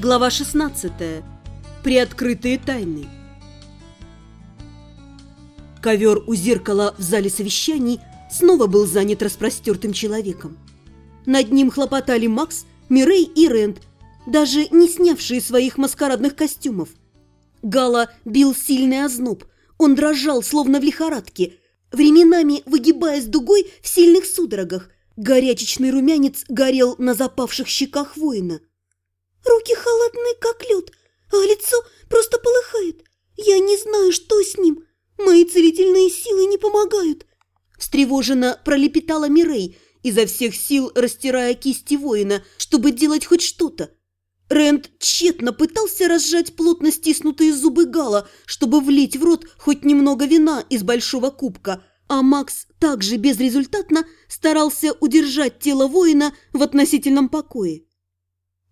Глава 16. Приоткрытые тайны. Ковер у зеркала в зале совещаний снова был занят распростертым человеком. Над ним хлопотали Макс, Мирей и Рент, даже не снявшие своих маскарадных костюмов. Гала бил сильный озноб, он дрожал, словно в лихорадке, временами выгибаясь дугой в сильных судорогах. Горячечный румянец горел на запавших щеках воина – Руки холодные, как лед, а лицо просто полыхает. Я не знаю, что с ним. Мои целительные силы не помогают. Встревоженно пролепетала Мирей, изо всех сил растирая кисти воина, чтобы делать хоть что-то. Рэнд тщетно пытался разжать плотно стиснутые зубы Гала, чтобы влить в рот хоть немного вина из большого кубка, а Макс также безрезультатно старался удержать тело воина в относительном покое.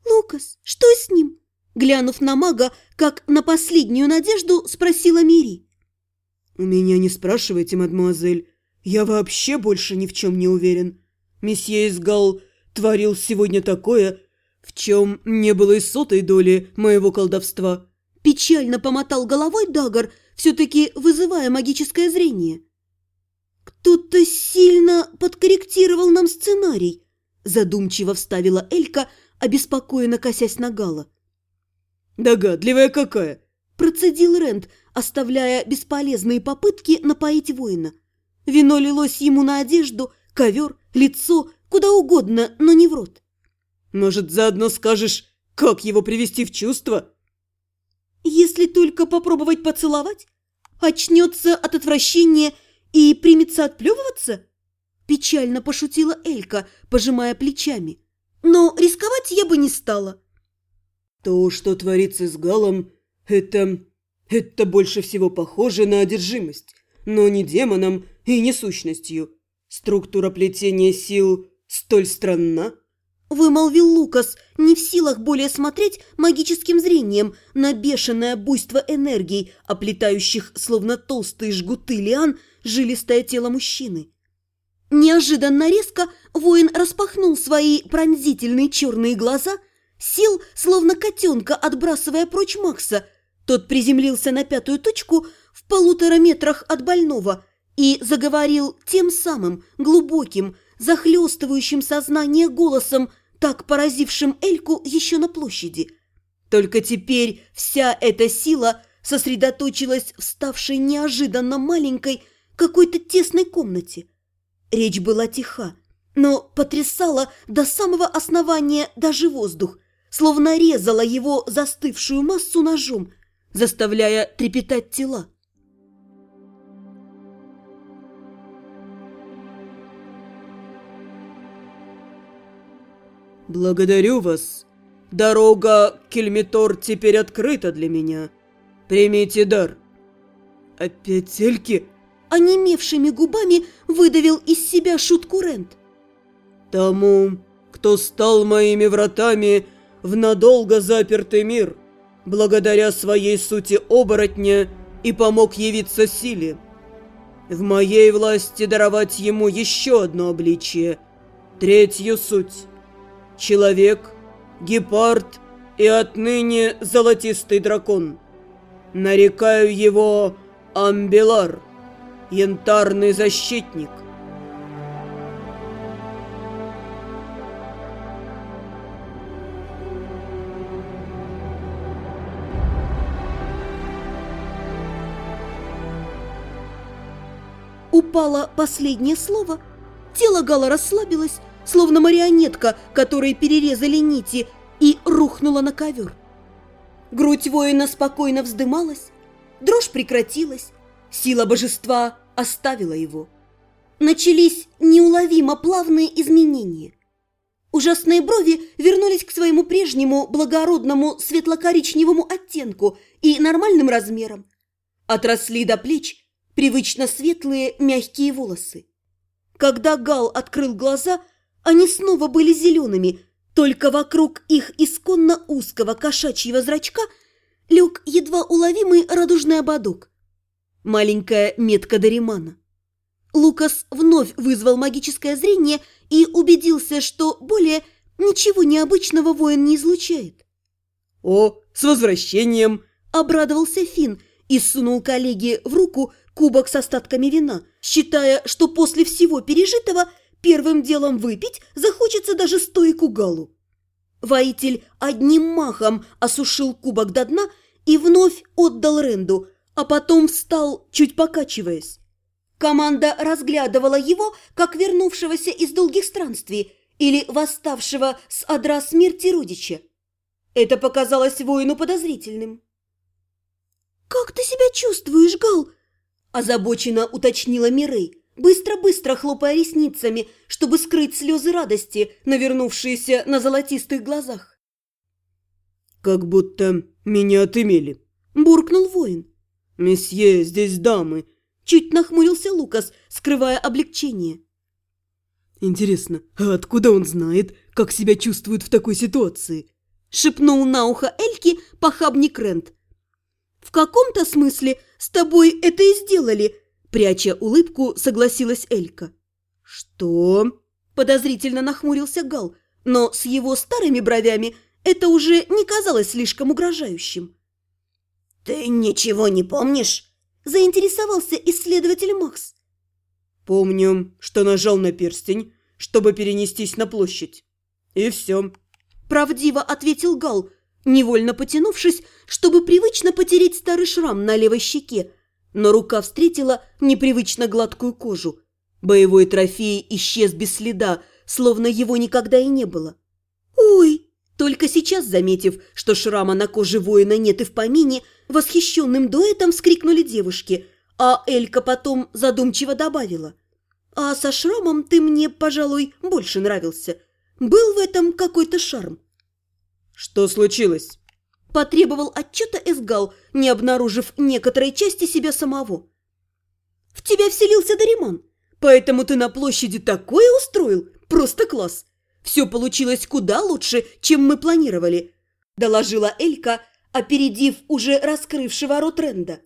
«Лукас, что с ним?» Глянув на мага, как на последнюю надежду, спросила Мири. «У меня не спрашивайте, мадемуазель. Я вообще больше ни в чем не уверен. Месье Изгал творил сегодня такое, в чем не было и сотой доли моего колдовства». Печально помотал головой Дагар, все-таки вызывая магическое зрение. «Кто-то сильно подкорректировал нам сценарий», задумчиво вставила Элька, обеспокоенно косясь на Гала. «Догадливая какая!» – процедил Рент, оставляя бесполезные попытки напоить воина. Вино лилось ему на одежду, ковер, лицо, куда угодно, но не в рот. «Может, заодно скажешь, как его привести в чувство?» «Если только попробовать поцеловать, очнется от отвращения и примется отплевываться?» Печально пошутила Элька, пожимая плечами но рисковать я бы не стала. То, что творится с Галом, это... это больше всего похоже на одержимость, но не демоном и не сущностью. Структура плетения сил столь странна. Вымолвил Лукас, не в силах более смотреть магическим зрением на бешеное буйство энергий, оплетающих, словно толстые жгуты лиан, жилистое тело мужчины. Неожиданно резко воин распахнул свои пронзительные черные глаза, сел, словно котенка, отбрасывая прочь Макса. Тот приземлился на пятую точку в полутора метрах от больного и заговорил тем самым глубоким, захлестывающим сознание голосом, так поразившим Эльку еще на площади. Только теперь вся эта сила сосредоточилась в ставшей неожиданно маленькой какой-то тесной комнате – Речь была тиха, но потрясала до самого основания даже воздух, словно резала его застывшую массу ножом, заставляя трепетать тела. «Благодарю вас. Дорога Кельмитор теперь открыта для меня. Примите дар». «Опять Эльки?» Онемевшими губами выдавил из себя шутку Рент. «Тому, кто стал моими вратами в надолго запертый мир, благодаря своей сути оборотня и помог явиться силе. В моей власти даровать ему еще одно обличие, третью суть. Человек, гепард и отныне золотистый дракон. Нарекаю его Амбелар» янтарный защитник. Упало последнее слово, тело Гала расслабилось, словно марионетка, которой перерезали нити, и рухнула на ковер. Грудь воина спокойно вздымалась, дрожь прекратилась, Сила божества оставила его. Начались неуловимо плавные изменения. Ужасные брови вернулись к своему прежнему благородному светло-коричневому оттенку и нормальным размерам. Отросли до плеч привычно светлые мягкие волосы. Когда Гал открыл глаза, они снова были зелеными, только вокруг их исконно узкого кошачьего зрачка лег едва уловимый радужный ободок маленькая метка Даримана. Лукас вновь вызвал магическое зрение и убедился, что более ничего необычного воин не излучает. «О, с возвращением!» – обрадовался Финн и сунул коллеге в руку кубок с остатками вина, считая, что после всего пережитого первым делом выпить захочется даже стойку галу. Воитель одним махом осушил кубок до дна и вновь отдал Ренду, а потом встал, чуть покачиваясь. Команда разглядывала его, как вернувшегося из долгих странствий или восставшего с адра смерти родича. Это показалось воину подозрительным. «Как ты себя чувствуешь, Гал?» – озабоченно уточнила Мирей, быстро-быстро хлопая ресницами, чтобы скрыть слезы радости, навернувшиеся на золотистых глазах. «Как будто меня отымели», – буркнул воин. «Месье, здесь дамы», – чуть нахмурился Лукас, скрывая облегчение. «Интересно, а откуда он знает, как себя чувствует в такой ситуации?» – шепнул на ухо Эльки похабник Рент. «В каком-то смысле с тобой это и сделали», – пряча улыбку, согласилась Элька. «Что?» – подозрительно нахмурился Гал, но с его старыми бровями это уже не казалось слишком угрожающим. «Ты ничего не помнишь?» – заинтересовался исследователь Макс. «Помню, что нажал на перстень, чтобы перенестись на площадь. И все». Правдиво ответил Гал, невольно потянувшись, чтобы привычно потереть старый шрам на левой щеке, но рука встретила непривычно гладкую кожу. Боевой трофей исчез без следа, словно его никогда и не было. «Ой!» Только сейчас, заметив, что шрама на коже воина нет и в помине, восхищенным дуэтом вскрикнули девушки, а Элька потом задумчиво добавила. «А со шрамом ты мне, пожалуй, больше нравился. Был в этом какой-то шарм». «Что случилось?» Потребовал отчета Эсгал, не обнаружив некоторой части себя самого. «В тебя вселился Дариман, поэтому ты на площади такое устроил, просто класс. Все получилось куда лучше, чем мы планировали», доложила Элька, опередив уже раскрывшего рот Ренда.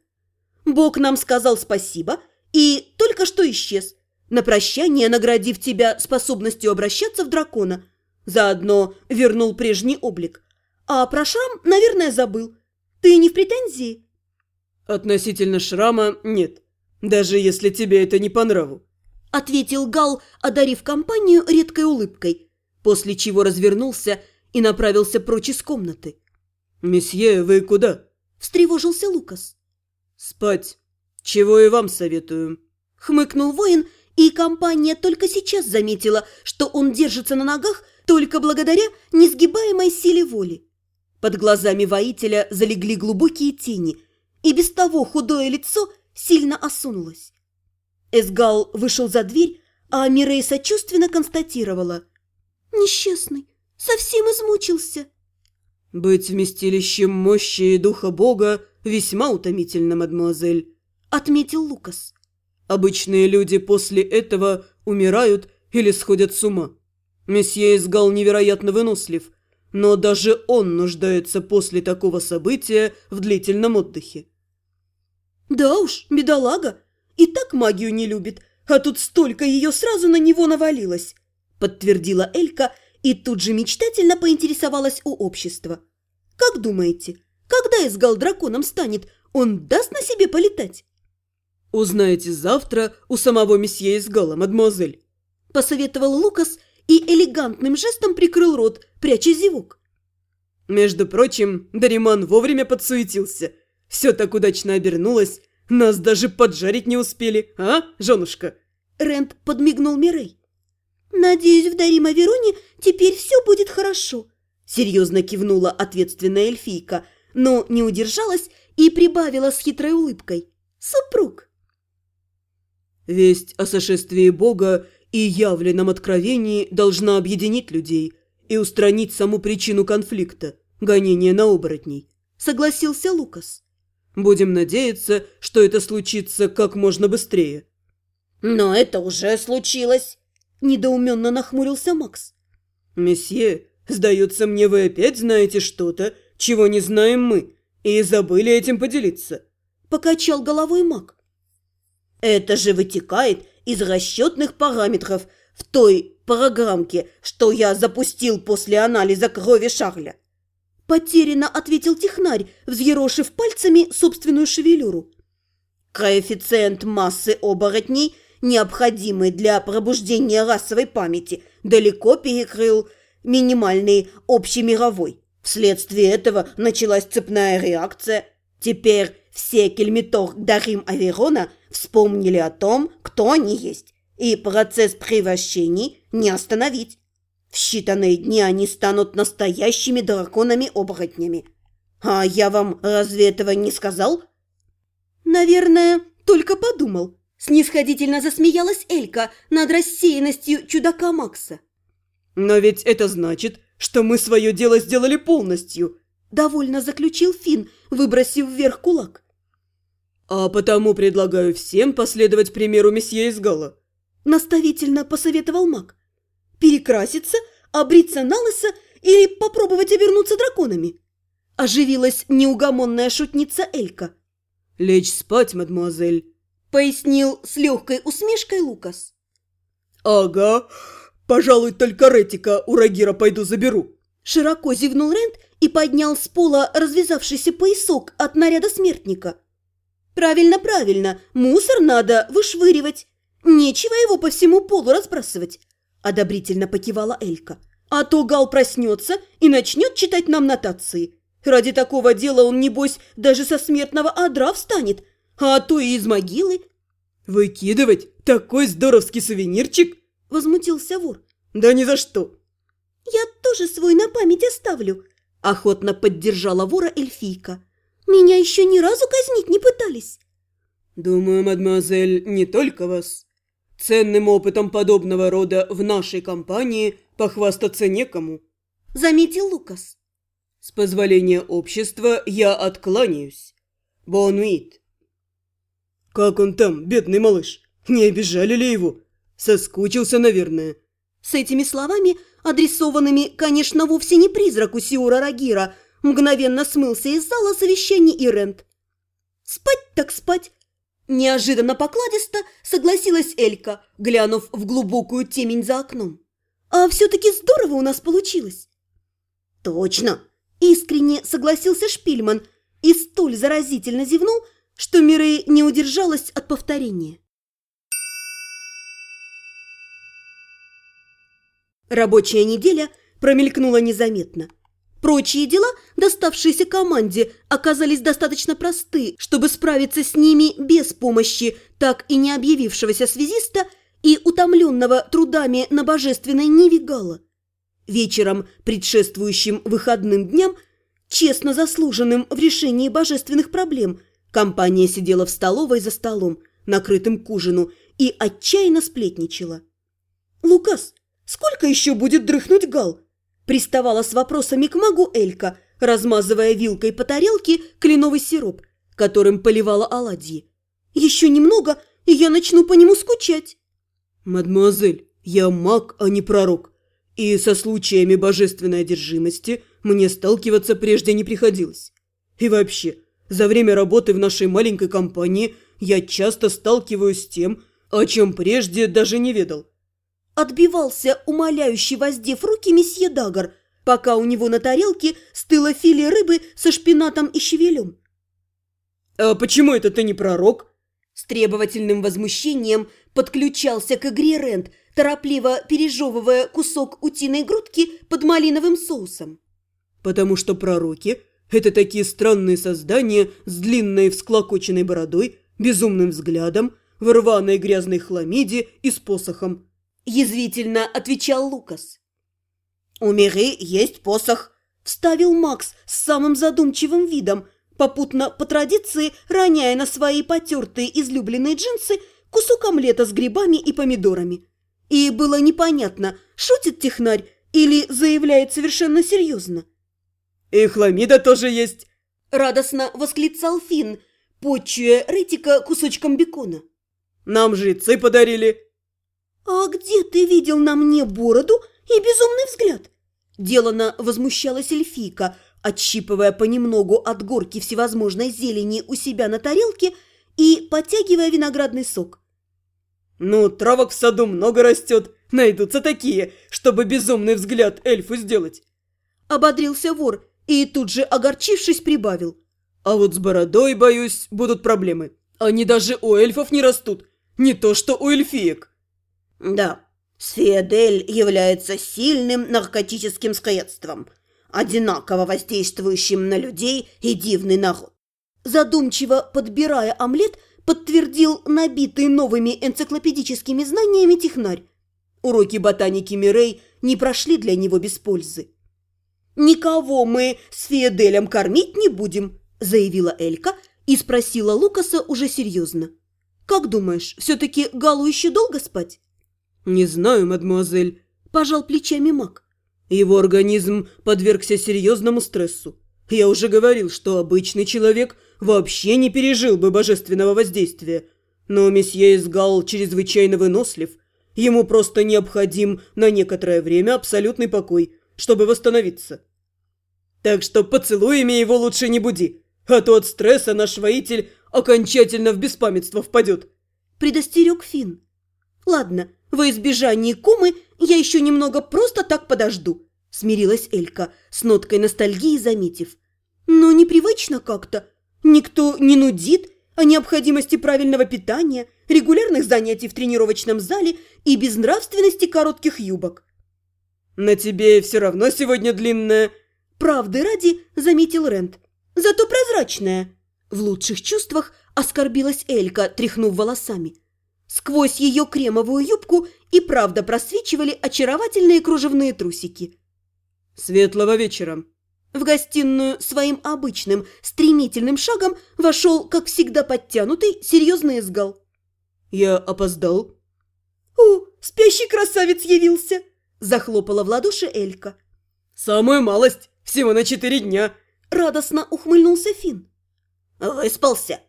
«Бог нам сказал спасибо и только что исчез, на прощание наградив тебя способностью обращаться в дракона. Заодно вернул прежний облик. А про шрам, наверное, забыл. Ты не в претензии?» «Относительно шрама нет, даже если тебе это не по нраву», ответил Гал, одарив компанию редкой улыбкой, после чего развернулся и направился прочь из комнаты. «Месье, вы куда?» – встревожился Лукас. «Спать. Чего и вам советую», – хмыкнул воин, и компания только сейчас заметила, что он держится на ногах только благодаря несгибаемой силе воли. Под глазами воителя залегли глубокие тени, и без того худое лицо сильно осунулось. Эсгал вышел за дверь, а Мирей сочувственно констатировала. «Несчастный, совсем измучился». «Быть вместилищем мощи и духа Бога весьма утомительно, мадемуазель», — отметил Лукас. «Обычные люди после этого умирают или сходят с ума. Месье Изгал невероятно вынослив, но даже он нуждается после такого события в длительном отдыхе. «Да уж, бедолага, и так магию не любит, а тут столько ее сразу на него навалилось», подтвердила Элька и тут же мечтательно поинтересовалась у общества. «Как думаете, когда Изгал драконом станет, он даст на себе полетать?» «Узнаете завтра у самого месье Изгала, мадемуазель», посоветовал Лукас и элегантным жестом прикрыл рот, пряча зевок. Между прочим, Дариман вовремя подсуетился. Все так удачно обернулось, нас даже поджарить не успели, а, женушка?» Рент подмигнул Мирей. «Надеюсь, в Дарима Вероне теперь все будет хорошо», серьезно кивнула ответственная эльфийка, но не удержалась и прибавила с хитрой улыбкой. «Супруг!» Весть о сошествии Бога и явленном откровении должна объединить людей и устранить саму причину конфликта – гонение на оборотней, согласился Лукас. Будем надеяться, что это случится как можно быстрее. Но это уже случилось, недоуменно нахмурился Макс. Месье, сдается мне, вы опять знаете что-то, чего не знаем мы, и забыли этим поделиться. Покачал головой маг. Это же вытекает из расчетных параметров в той программке, что я запустил после анализа крови Шарля. Потерянно ответил технарь, взъерошив пальцами собственную шевелюру. Коэффициент массы оборотней, необходимый для пробуждения расовой памяти, далеко перекрыл минимальный общемировой. Вследствие этого началась цепная реакция. Теперь все кельмитор Дарим Аверона вспомнили о том, кто они есть, и процесс превращений не остановить. В считанные дни они станут настоящими драконами-оборотнями. А я вам разве этого не сказал? Наверное, только подумал. Снисходительно засмеялась Элька над рассеянностью чудака Макса. Но ведь это значит, что мы свое дело сделали полностью, довольно заключил Финн, выбросив вверх кулак. А потому предлагаю всем последовать примеру месье Изгала. Наставительно посоветовал маг перекраситься, обриться на лысо или попробовать обернуться драконами? Оживилась неугомонная шутница Элька. «Лечь спать, мадемуазель», — пояснил с легкой усмешкой Лукас. «Ага, пожалуй, только Ретика у Рагира пойду заберу». Широко зевнул Рент и поднял с пола развязавшийся поясок от наряда смертника. «Правильно, правильно, мусор надо вышвыривать. Нечего его по всему полу разбрасывать. – одобрительно покивала Элька. «А то Гал проснется и начнет читать нам нотации. Ради такого дела он, небось, даже со смертного адра встанет, а то и из могилы». «Выкидывать? Такой здоровский сувенирчик?» – возмутился вор. «Да ни за что!» «Я тоже свой на память оставлю», – охотно поддержала вора эльфийка. «Меня еще ни разу казнить не пытались». «Думаю, мадемуазель, не только вас. Ценным опытом подобного рода в нашей компании похвастаться некому», – заметил Лукас. «С позволения общества я откланяюсь. Бонуит». «Как он там, бедный малыш? Не обижали ли его? Соскучился, наверное». С этими словами, адресованными, конечно, вовсе не призраку Сиура Рагира, мгновенно смылся из зала совещаний и рент. «Спать так спать!» Неожиданно покладисто согласилась Элька, глянув в глубокую темень за окном. «А все-таки здорово у нас получилось!» «Точно!» – искренне согласился Шпильман и столь заразительно зевнул, что Мирей не удержалась от повторения. Рабочая неделя промелькнула незаметно – Прочие дела, доставшиеся команде, оказались достаточно просты, чтобы справиться с ними без помощи так и не объявившегося связиста и утомленного трудами на божественной Ниве Гала. Вечером, предшествующим выходным дням, честно заслуженным в решении божественных проблем, компания сидела в столовой за столом, накрытым к ужину, и отчаянно сплетничала. «Лукас, сколько еще будет дрыхнуть Гал?» Приставала с вопросами к магу Элька, размазывая вилкой по тарелке кленовый сироп, которым поливала оладьи. «Еще немного, и я начну по нему скучать». «Мадемуазель, я маг, а не пророк, и со случаями божественной одержимости мне сталкиваться прежде не приходилось. И вообще, за время работы в нашей маленькой компании я часто сталкиваюсь с тем, о чем прежде даже не ведал. Отбивался умоляющий воздев руки месье Дагар, пока у него на тарелке стыло филе рыбы со шпинатом и щавелем. «А почему это ты не пророк?» С требовательным возмущением подключался к игре Рент, торопливо пережевывая кусок утиной грудки под малиновым соусом. «Потому что пророки – это такие странные создания с длинной всклокоченной бородой, безумным взглядом, в рваной грязной хламиде и с посохом. – язвительно отвечал Лукас. «У Миры есть посох», – вставил Макс с самым задумчивым видом, попутно по традиции роняя на свои потертые излюбленные джинсы кусок омлета с грибами и помидорами. И было непонятно, шутит технарь или заявляет совершенно серьезно. «И хламида тоже есть!» – радостно восклицал Финн, почуя Рытика кусочком бекона. «Нам жрецы подарили!» «А где ты видел на мне бороду и безумный взгляд?» Делано возмущалась эльфийка, отщипывая понемногу от горки всевозможной зелени у себя на тарелке и подтягивая виноградный сок. «Ну, травок в саду много растет, найдутся такие, чтобы безумный взгляд эльфу сделать!» Ободрился вор и тут же, огорчившись, прибавил. А вот с бородой, боюсь, будут проблемы. Они даже у эльфов не растут, не то что у эльфиек. Да, сфеодель является сильным наркотическим средством, одинаково воздействующим на людей и дивный народ. Задумчиво подбирая омлет, подтвердил набитый новыми энциклопедическими знаниями технарь. Уроки ботаники Мирей не прошли для него без пользы. «Никого мы с Феоделем кормить не будем», – заявила Элька и спросила Лукаса уже серьезно. «Как думаешь, все-таки Галу еще долго спать?» «Не знаю, мадемуазель», – пожал плечами маг. «Его организм подвергся серьезному стрессу. Я уже говорил, что обычный человек вообще не пережил бы божественного воздействия. Но месье Изгал чрезвычайно вынослив. Ему просто необходим на некоторое время абсолютный покой, чтобы восстановиться. Так что поцелуями его лучше не буди, а то от стресса наш воитель окончательно в беспамятство впадет. Предостерег Финн. Ладно, во избежание кумы я еще немного просто так подожду, смирилась Элька, с ноткой ностальгии заметив. Но непривычно как-то. Никто не нудит о необходимости правильного питания, регулярных занятий в тренировочном зале и безнравственности коротких юбок. «На тебе все равно сегодня длинная», «Правды ради», — заметил Рент. «Зато прозрачная». В лучших чувствах оскорбилась Элька, тряхнув волосами. Сквозь ее кремовую юбку и правда просвечивали очаровательные кружевные трусики. «Светлого вечера!» В гостиную своим обычным, стремительным шагом вошел, как всегда подтянутый, серьезный изгал. «Я опоздал?» «О, спящий красавец явился!» Захлопала в ладоши Элька. «Самую малость! Всего на четыре дня!» Радостно ухмыльнулся Финн. «Выспался?»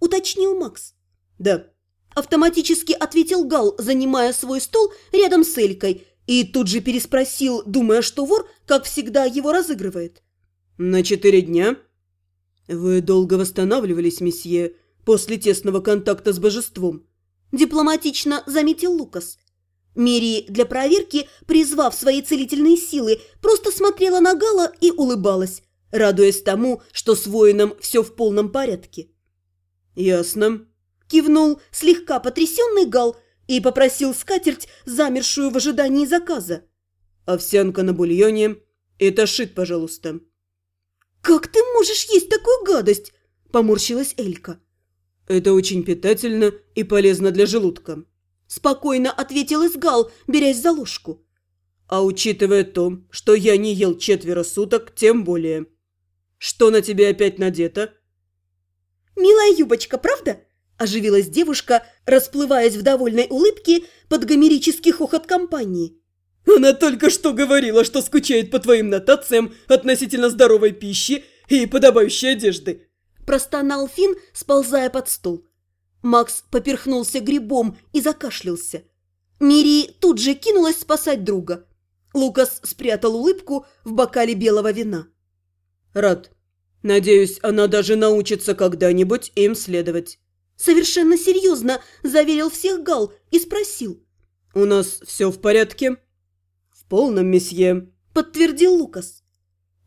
Уточнил Макс. «Да». Автоматически ответил Гал, занимая свой стол рядом с Элькой, и тут же переспросил, думая, что вор, как всегда, его разыгрывает. «На четыре дня?» «Вы долго восстанавливались, месье, после тесного контакта с божеством», дипломатично заметил Лукас. Мири для проверки, призвав свои целительные силы, просто смотрела на Гала и улыбалась, радуясь тому, что с воином все в полном порядке. «Ясно», – кивнул слегка потрясенный Гал и попросил скатерть, замершую в ожидании заказа. «Овсянка на бульоне и ташит, пожалуйста». «Как ты можешь есть такую гадость?» – поморщилась Элька. «Это очень питательно и полезно для желудка», – спокойно ответил Изгал, берясь за ложку. «А учитывая то, что я не ел четверо суток, тем более. Что на тебе опять надето?» «Милая юбочка, правда?» – оживилась девушка, расплываясь в довольной улыбке под гомерический хохот компании. «Она только что говорила, что скучает по твоим нотациям относительно здоровой пищи и подобающей одежды простонал Фин, сползая под стол. Макс поперхнулся грибом и закашлялся. Мири тут же кинулась спасать друга. Лукас спрятал улыбку в бокале белого вина. «Рад. Надеюсь, она даже научится когда-нибудь им следовать». Совершенно серьезно заверил всех Гал и спросил. «У нас все в порядке?» «В полном, месье», – подтвердил Лукас.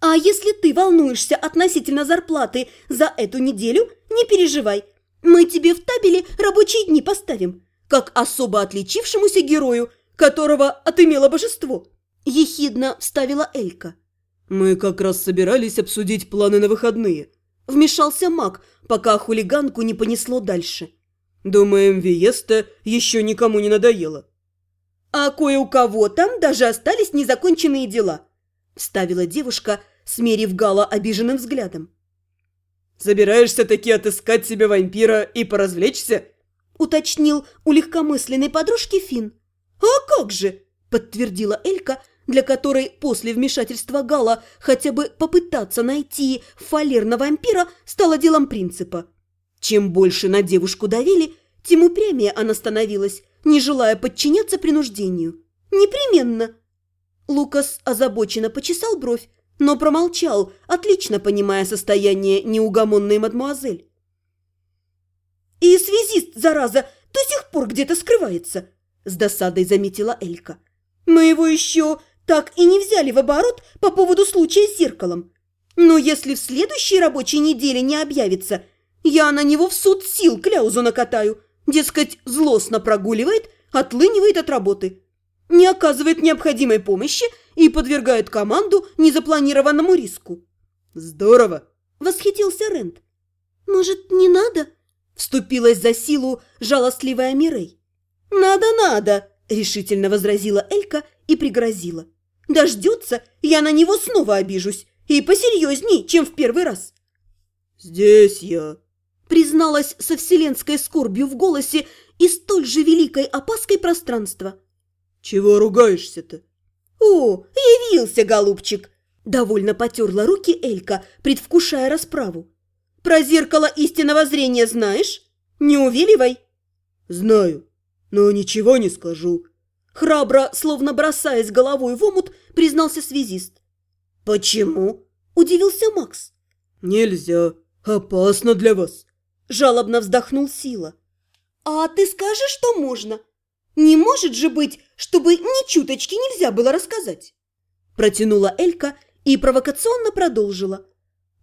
А если ты волнуешься относительно зарплаты за эту неделю, не переживай. Мы тебе в табеле рабочие дни поставим, как особо отличившемуся герою, которого отымело божество. Ехидно вставила Элька. Мы как раз собирались обсудить планы на выходные. Вмешался маг, пока хулиганку не понесло дальше. Думаем, Виеста еще никому не надоело. А кое у кого там даже остались незаконченные дела. Вставила девушка, смерив Гала обиженным взглядом. «Собираешься таки отыскать себе вампира и поразвлечься?» – уточнил у легкомысленной подружки Фин. «А как же?» – подтвердила Элька, для которой после вмешательства Гала хотя бы попытаться найти фалер на вампира стало делом принципа. Чем больше на девушку давили, тем упрямее она становилась, не желая подчиняться принуждению. «Непременно!» Лукас озабоченно почесал бровь, но промолчал, отлично понимая состояние неугомонной мадмуазель. «И связист, зараза, до сих пор где-то скрывается», – с досадой заметила Элька. «Мы его еще так и не взяли в оборот по поводу случая с зеркалом. Но если в следующей рабочей неделе не объявится, я на него в суд сил кляузу накатаю. Дескать, злостно прогуливает, отлынивает от работы, не оказывает необходимой помощи и подвергает команду незапланированному риску. «Здорово!» – восхитился Рент. «Может, не надо?» – вступилась за силу жалостливая Мирей. «Надо, надо!» – решительно возразила Элька и пригрозила. «Дождется, я на него снова обижусь, и посерьезней, чем в первый раз». «Здесь я», – призналась со вселенской скорбью в голосе и столь же великой опаской пространства. «Чего ругаешься-то?» «О, явился, голубчик!» – довольно потерла руки Элька, предвкушая расправу. «Про зеркало истинного зрения знаешь? Не увиливай!» «Знаю, но ничего не скажу». Храбро, словно бросаясь головой в омут, признался связист. «Почему?» – удивился Макс. «Нельзя. Опасно для вас». Жалобно вздохнул Сила. «А ты скажешь, что можно? Не может же быть, чтобы ни чуточки нельзя было рассказать!» Протянула Элька и провокационно продолжила.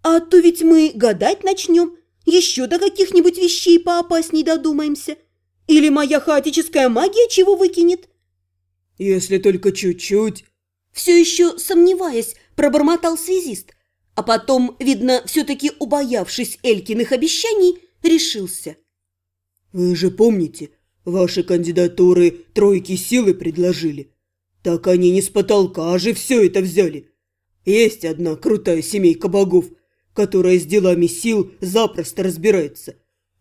«А то ведь мы гадать начнем, еще до каких-нибудь вещей поопасней додумаемся. Или моя хаотическая магия чего выкинет?» «Если только чуть-чуть...» Все еще сомневаясь, пробормотал связист, а потом, видно, все-таки убоявшись Элькиных обещаний, решился. «Вы же помните, ваши кандидатуры тройки силы предложили? Так они не с потолка же все это взяли. Есть одна крутая семейка богов, которая с делами сил запросто разбирается.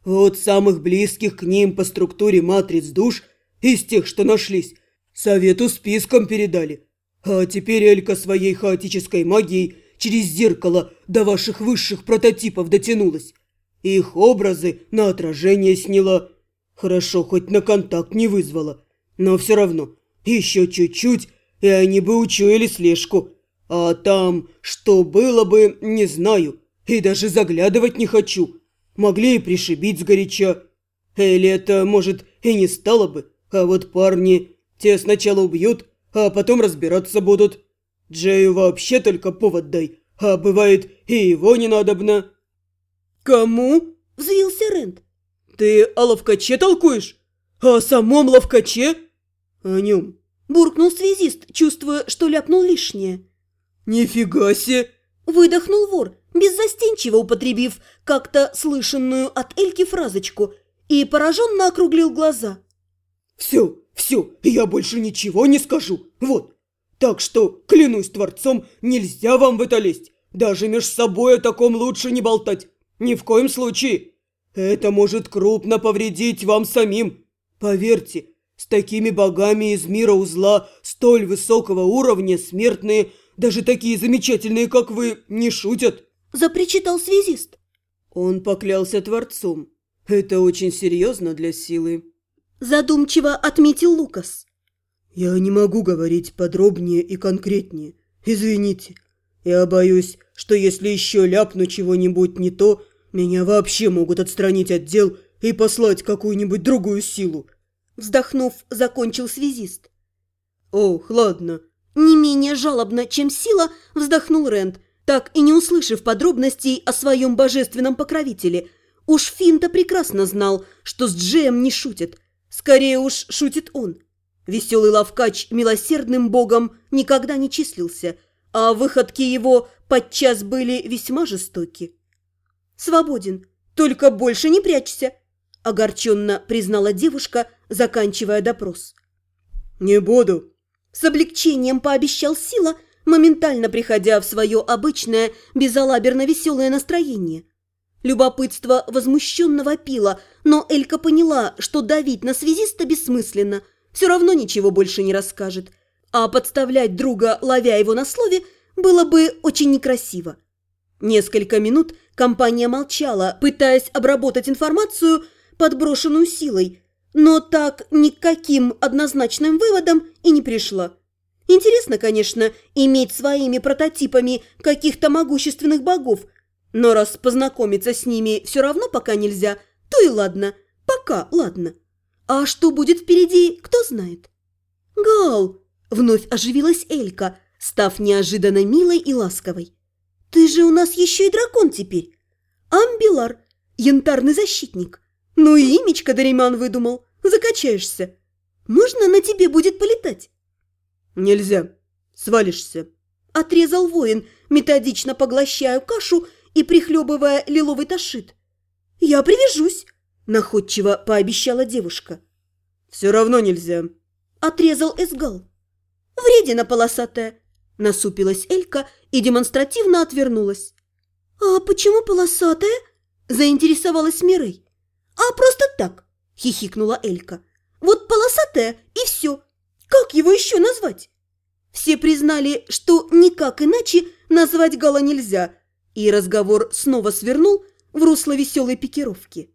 Вот самых близких к ним по структуре матриц душ, из тех, что нашлись, совету списком передали. А теперь Элька своей хаотической магией через зеркало до ваших высших прототипов дотянулась. Их образы на отражение сняла. Хорошо, хоть на контакт не вызвала. Но все равно, еще чуть-чуть, и они бы учуяли слежку. А там, что было бы, не знаю. И даже заглядывать не хочу. Могли и пришибить сгоряча. Или это, может, и не стало бы. А вот парни, те сначала убьют, а потом разбираться будут. Джею вообще только повод дай, а бывает и его не надобно». «Кому?» – взвился Рент. «Ты о ловкаче толкуешь? О самом ловкаче?» «О нем», – буркнул связист, чувствуя, что ляпнул лишнее. «Нифига себе!» – выдохнул вор, беззастенчиво употребив как-то слышанную от Эльки фразочку и пораженно округлил глаза. «Все, все, я больше ничего не скажу. Вот. Так что, клянусь Творцом, нельзя вам в это лезть. Даже меж собой о таком лучше не болтать. Ни в коем случае. Это может крупно повредить вам самим. Поверьте, с такими богами из мира узла столь высокого уровня смертные, даже такие замечательные, как вы, не шутят. Запричитал связист. Он поклялся Творцом. Это очень серьезно для силы. Задумчиво отметил Лукас. «Я не могу говорить подробнее и конкретнее. Извините. Я боюсь, что если еще ляпну чего-нибудь не то, меня вообще могут отстранить от дел и послать какую-нибудь другую силу». Вздохнув, закончил связист. «Ох, ладно». Не менее жалобно, чем сила, вздохнул Рент, так и не услышав подробностей о своем божественном покровителе. Уж Финта прекрасно знал, что с Джеем не шутят – Скорее уж шутит он. Веселый ловкач милосердным богом никогда не числился, а выходки его подчас были весьма жестоки. «Свободен, только больше не прячься», – огорченно признала девушка, заканчивая допрос. «Не буду», – с облегчением пообещал Сила, моментально приходя в свое обычное безалаберно-веселое настроение. Любопытство возмущенно вопило, но Элька поняла, что давить на связиста бессмысленно, все равно ничего больше не расскажет. А подставлять друга, ловя его на слове, было бы очень некрасиво. Несколько минут компания молчала, пытаясь обработать информацию, подброшенную силой, но так никаким однозначным выводом и не пришла. Интересно, конечно, иметь своими прототипами каких-то могущественных богов – но раз познакомиться с ними все равно пока нельзя, то и ладно. Пока ладно. А что будет впереди, кто знает. «Гал!» – вновь оживилась Элька, став неожиданно милой и ласковой. Ты же у нас еще и дракон теперь. Амбилар, янтарный защитник. Ну и имечко Дариман выдумал. Закачаешься. Можно на тебе будет полетать? Нельзя. Свалишься. Отрезал воин, методично поглощая кашу и прихлебывая лиловый ташит. Я привяжусь, находчиво пообещала девушка. Все равно нельзя. Отрезал Эсгал. Вредина полосатая. Насупилась Элька и демонстративно отвернулась. «А почему полосатая?» – заинтересовалась Мирей. «А просто так!» – хихикнула Элька. «Вот полосатая и все. Как его еще назвать?» Все признали, что никак иначе назвать Гала нельзя, и разговор снова свернул в русло веселой пикировки.